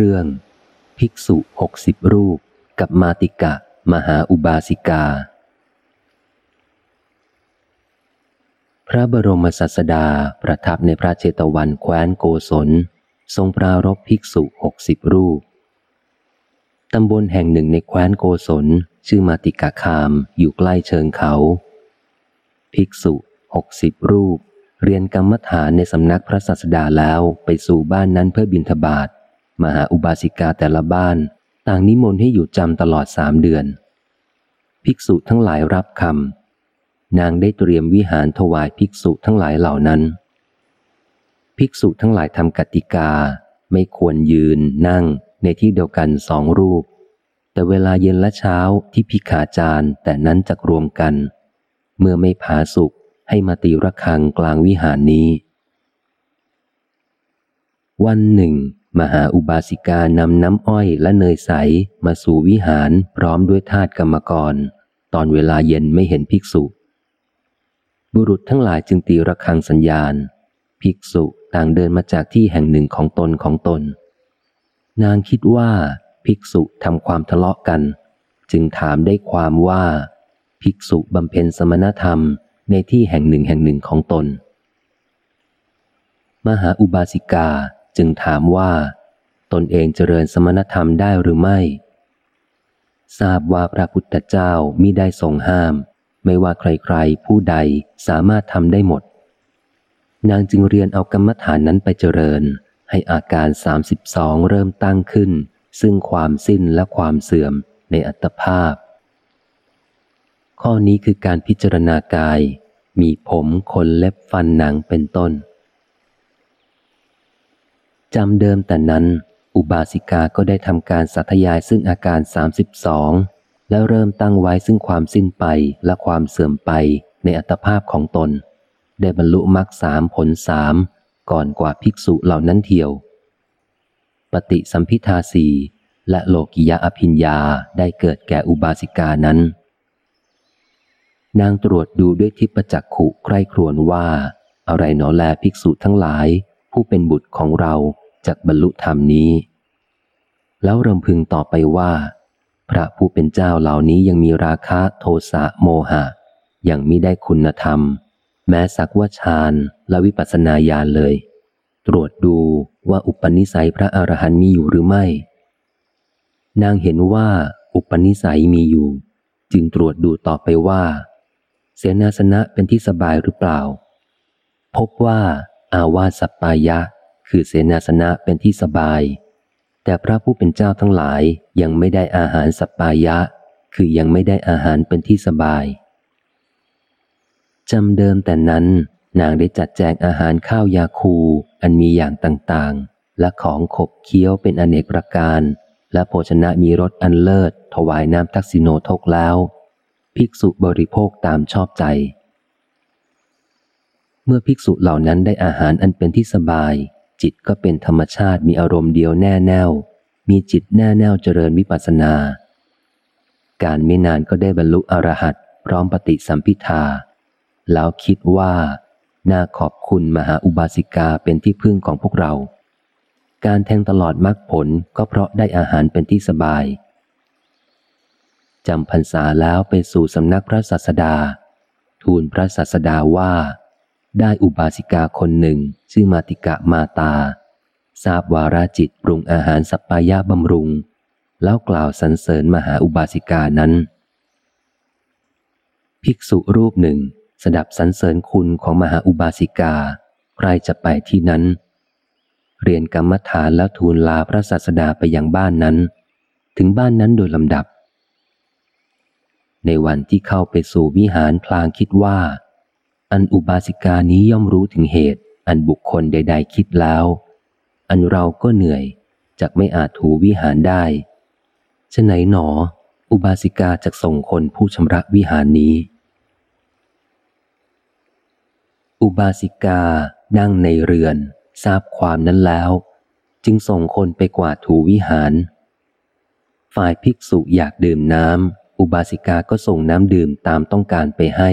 เรื่อง ภิกษุหกสิบรูป กับมาติกะ มหาอุบาสิกา พระบรมศาสดาประทับในพระเจตวันแคว้นโกศล ทรงปรารบภิกษุหกสิบรูป ตำบลแห่งหนึ่งในแคว้นโกศล ชื่อมาติกาคามอยู่ใกล้เชิงเขา ภิกษุหกสิบรูปเรียนกรรมฐานในสำนักพระศาสดาแล้วไปสู่บ้านนั้นเพื่อบิณฑบาต มหาอุบาสิกาแต่ละบ้าน ต่างนิมนต์ให้อยู่จำตลอดสามเดือน ภิกษุทั้งหลายรับคำนางได้เตรียมวิหารถวายภิกษุทั้งหลายเหล่านั้น ภิกษุทั้งหลายทำกติกา ไม่ควรยืนนั่งในที่เดียวกันสองรูป แต่เวลาเย็นและเช้าที่พิขาจารแต่นั้นจะรวมกัน เมื่อไม่ผาสุกให้มาตีระฆังกลางวิหารนี้ วันหนึ่ง มหาอุบาสิกานำน้ำอ้อยและเนยใสมาสู่วิหารพร้อมด้วยทาสกรรมกร ตอนเวลาเย็นไม่เห็นภิกษุ บุรุษทั้งหลายจึงตีระฆังสัญญาณ ภิกษุต่างเดินมาจากที่แห่งหนึ่งของตนของตน นางคิดว่าภิกษุทำความทะเลาะกัน จึงถามได้ความว่า ภิกษุบำเพ็ญสมณธรรมในที่แห่งหนึ่งแห่งหนึ่งของตน มหาอุบาสิกา จึงถามว่า ตนเองเจริญสมณธรรมได้หรือไม่ ทราบว่าพระพุทธเจ้ามิได้ทรงห้าม ไม่ว่าใครๆ ผู้ใดสามารถทำได้หมด นางจึงเรียนเอากรรมฐานนั้นไปเจริญ ให้อาการสามสิบสองเริ่มตั้งขึ้น ซึ่งความสิ้นและความเสื่อมในอัตภาพ ข้อนี้คือการพิจารณากาย มีผมขนเล็บฟันหนังเป็นต้น จำเดิมแต่นั้น อุบาสิกาก็ได้ทำการสัทยายซึ่งอาการ 32 แล้วเริ่มตั้งไว้ซึ่งความสิ้นไปและความเสื่อมไปในอัตภาพของตน ได้บรรลุมรรคสามผลสามก่อนกว่าภิกษุเหล่านั้นเที่ยว ปฏิสัมพิทาสีและโลกิยะอภิญญาได้เกิดแก่อุบาสิกานั้น นางตรวจดูด้วยทิพจักขุใคร่ครวญว่า อะไรหนอแลภิกษุทั้งหลาย ผู้เป็นบุตรของเรา จากบรรลุธรรมนี้ แล้วรำพึงต่อไปว่า พระผู้เป็นเจ้าเหล่านี้ยังมีราคะโทสะโมหะ ยังมิได้คุณธรรม แม้สักว่าฌานและวิปัสสนาญาณเลย ตรวจดูว่าอุปนิสัยพระอรหันต์มีอยู่หรือไม่ นางเห็นว่าอุปนิสัยมีอยู่ จึงตรวจดูต่อไปว่า เสนาสนะเป็นที่สบายหรือเปล่า พบว่าอาวาสปายะ คือเสนาสนะเป็นที่สบาย แต่พระผู้เป็นเจ้าทั้งหลายยังไม่ได้อาหารสัปปายะ คือยังไม่ได้อาหารเป็นที่สบายจำเดิมแต่นั้นนางได้จัดแจงอาหารข้าวยาคูอันมีอย่างต่างๆ และของขบเคี้ยวเป็นอเนกประการ และโภชนะมีรสอันเลิศ ถวายน้ำทักษิโนทกแล้ว ภิกษุบริโภคตามชอบใจ เมื่อภิกษุเหล่านั้นได้อาหารอันเป็นที่สบาย จิตก็เป็นธรรมชาติมีอารมณ์เดียวแน่แน่วมีจิตแน่แน่วเจริญวิปัสนา การไม่นานก็ได้บรรลุอรหัตพร้อมปฏิสัมพิทา แล้วคิดว่า น่าขอบคุณมหาอุบาสิกาเป็นที่พึ่งของพวกเรา การแทงตลอดมรรคผลก็เพราะได้อาหารเป็นที่สบายจำพรรษาแล้วไปสู่สำนักพระศาสดา ทูลพระศาสดาว่า ได้อุบาสิกาคนหนึ่ง ชื่อมาติกะมาตา ทราบวาราจิตปรุงอาหารสัปปายาบำรุง แล้วกล่าวสรรเสริญมหาอุบาสิกานั้น ภิกษุรูปหนึ่ง สดับสรรเสริญคุณของมหาอุบาสิกา ใครจะไปที่นั้น เรียนกรรมฐานแล้วทูลลาพระศาสดาไปยังบ้านนั้น ถึงบ้านนั้นโดยลำดับ ในวันที่เข้าไปสู่วิหารพลางคิดว่า อันอุบาสิกานี้ย่อมรู้ถึงเหตุ อันบุคคลใด ๆ คิดแล้ว อันเราก็เหนื่อยจากไม่อาจถูวิหารได้ฉะไหนหนอ อุบาสิกาจะส่งคนผู้ชำระวิหารนี้ อุบาสิกานั่งในเรือน ทราบความนั้นแล้ว จึงส่งคนไปกวาดถูวิหาร ฝ่ายภิกษุอยากดื่มน้ำอุบาสิกาก็ส่งน้ำดื่มตามต้องการไปให้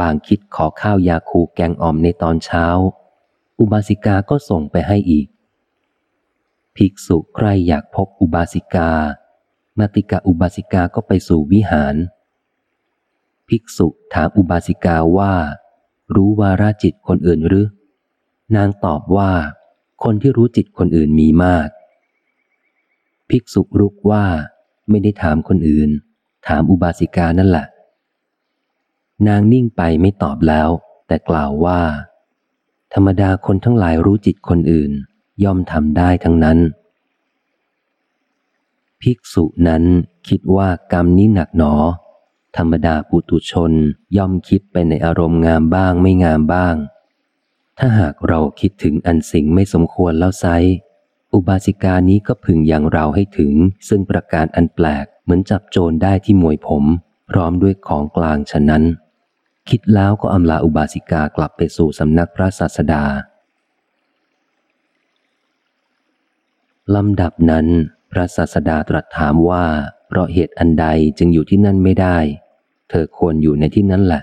ลางคิดขอข้าวยาคูแกงอ่อมในตอนเช้า อุบาสิกาก็ส่งไปให้อีก ภิกษุใครอยากพบอุบาสิกา มาติกาอุบาสิกาก็ไปสู่วิหาร ภิกษุถามอุบาสิกาว่า รู้วาราจิตคนอื่นหรือ นางตอบว่า คนที่รู้จิตคนอื่นมีมาก ภิกษุรุกว่า ไม่ได้ถามคนอื่น ถามอุบาสิกานั่นแหละ นางนิ่งไปไม่ตอบแล้ว แต่กล่าวว่า ธรรมดาคนทั้งหลายรู้จิตคนอื่น ย่อมทำได้ทั้งนั้น ภิกษุนั้นคิดว่ากรรมนี้หนักหนอ ธรรมดาปุตุชนย่อมคิดไปในอารมณ์งามบ้างไม่งามบ้าง ถ้าหากเราคิดถึงอันสิ่งไม่สมควรแล้วไซอุบาสิกานี้ก็พึงอยังเราให้ถึง ซึ่งประการอันแปลกเหมือนจับโจรได้ที่มวยผม พร้อมด้วยของกลางฉะนั้น คิดแล้วก็อำลาอุบาสิกากลับไปสู่สำนักพระศาสดาลำดับนั้นพระศาสดาตรัสถามว่า เพราะเหตุอันใดจึงอยู่ที่นั่นไม่ได้ เธอควรอยู่ในที่นั้นแหละ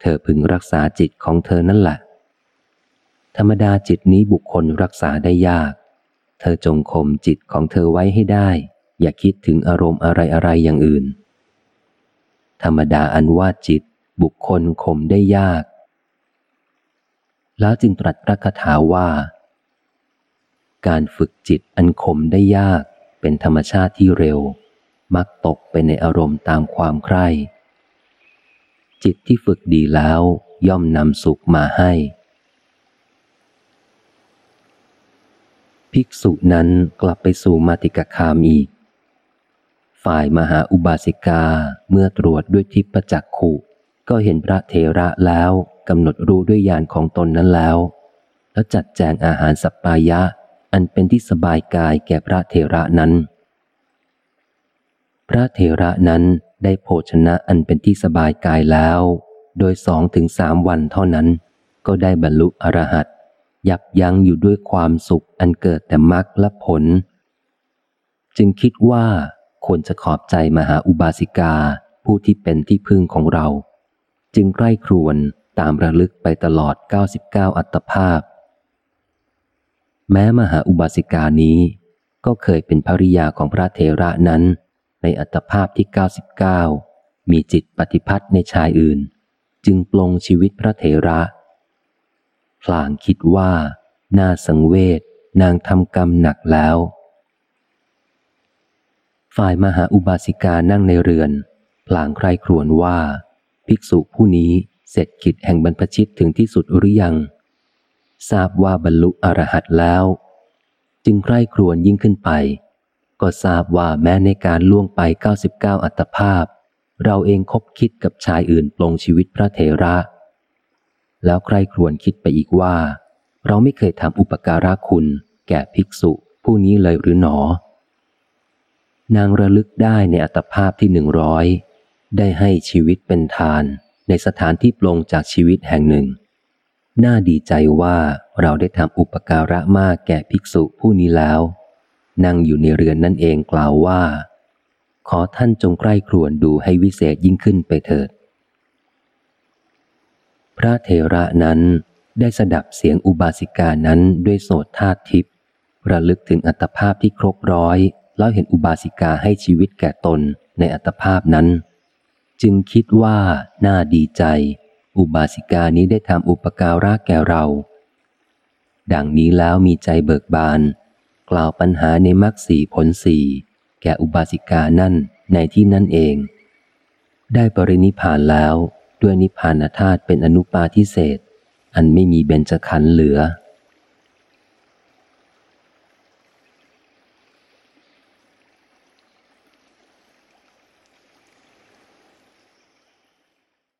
เธอพึงรักษาจิตของเธอนั่นแหละ ธรรมดาจิตนี้บุคคลรักษาได้ยาก เธอจงข่มจิตของเธอไว้ให้ได้ อย่าคิดถึงอารมณ์อะไรอะไรอย่างอื่น ธรรมดาอันว่าจิต บุคคลข่มได้ยาก แล้วจึงตรัสพระคาถาว่า การฝึกจิตอันข่มได้ยากเป็นธรรมชาติที่เร็ว มักตกไปในอารมณ์ตามความใคร่จิตที่ฝึกดีแล้วย่อมนำสุขมาให้ ภิกษุนั้นกลับไปสู่มาติกคามอีก ฝ่ายมหาอุบาสิกาเมื่อตรวจด้วยทิพจักขุ ก็เห็นพระเทระแล้วกำหนดรู้ด้วยญาณของตนนั้นแล้ว แล้วจัดแจงอาหารสัปปายะ อันเป็นที่สบายกายแก่พระเทระนั้น พระเทระนั้นได้โภชนะอันเป็นที่สบายกายแล้ว โดยสองถึงสามวันเท่านั้น ก็ได้บรรลุอรหัตยับยั้งอยู่ด้วยความสุขอันเกิดแต่มรรคและผล จึงคิดว่าควรจะขอบใจมหาอุบาสิกาผู้ที่เป็นที่พึ่งของเรา จึงใกล้ครวนตามระลึกไปตลอด 99 อัตภาพ แม้มหาอุบาสิกานี้ ก็เคยเป็นภริยาของพระเทระนั้น ในอัตภาพที่ 99 มีจิตปฏิพัทธ์ในชายอื่น จึงปลงชีวิตพระเทระ พลางคิดว่า น่าสังเวชนางทำกรรมหนักแล้ว ฝ่ายมหาอุบาสิกานั่งในเรือน พลางใครครวญว่า ภิกษุผู้นี้เสร็จกิจแห่งบรรพชิตถึงที่สุดหรือยัง ทราบว่าบรรลุอรหัตแล้ว จึงใคร่ครวญยิ่งขึ้นไป ก็ทราบว่าแม้ในการล่วงไป 99 อัตภาพ เราเองคบคิดกับชายอื่นปลงชีวิตพระเถระ แล้วใคร่ครวญคิดไปอีกว่า เราไม่เคยทำอุปการะคุณ แก่ภิกษุผู้นี้เลยหรือหนอ นางระลึกได้ในอัตภาพที่หนึ่งร้อย ได้ให้ชีวิตเป็นทาน ในสถานที่ปลงจากชีวิตแห่งหนึ่ง น่าดีใจว่าเราได้ทำอุปการะมากแก่ภิกษุผู้นี้แล้ว นั่งอยู่ในเรือนนั่นเองกล่าวว่า ขอท่านจงใกล้ครวญดูให้วิเศษยิ่งขึ้นไปเถิด พระเทระนั้นได้สดับเสียงอุบาสิกานั้นด้วยโสตธาตทิพย์ระลึกถึงอัตภาพที่ครบร้อย แล้วเห็นอุบาสิกาให้ชีวิตแก่ตนในอัตภาพนั้น จึงคิดว่าน่าดีใจ อุบาสิกานี้ได้ทำอุปการะแก่เรา ดังนี้แล้วมีใจเบิกบาน กล่าวปัญหาในมรรคสีผลสีแก่อุบาสิกานั่นในที่นั่นเอง ได้ปรินิพานแล้วด้วยนิพพานธาตุเป็นอนุปาทิเศษอันไม่มีเบญจขันธ์เหลือ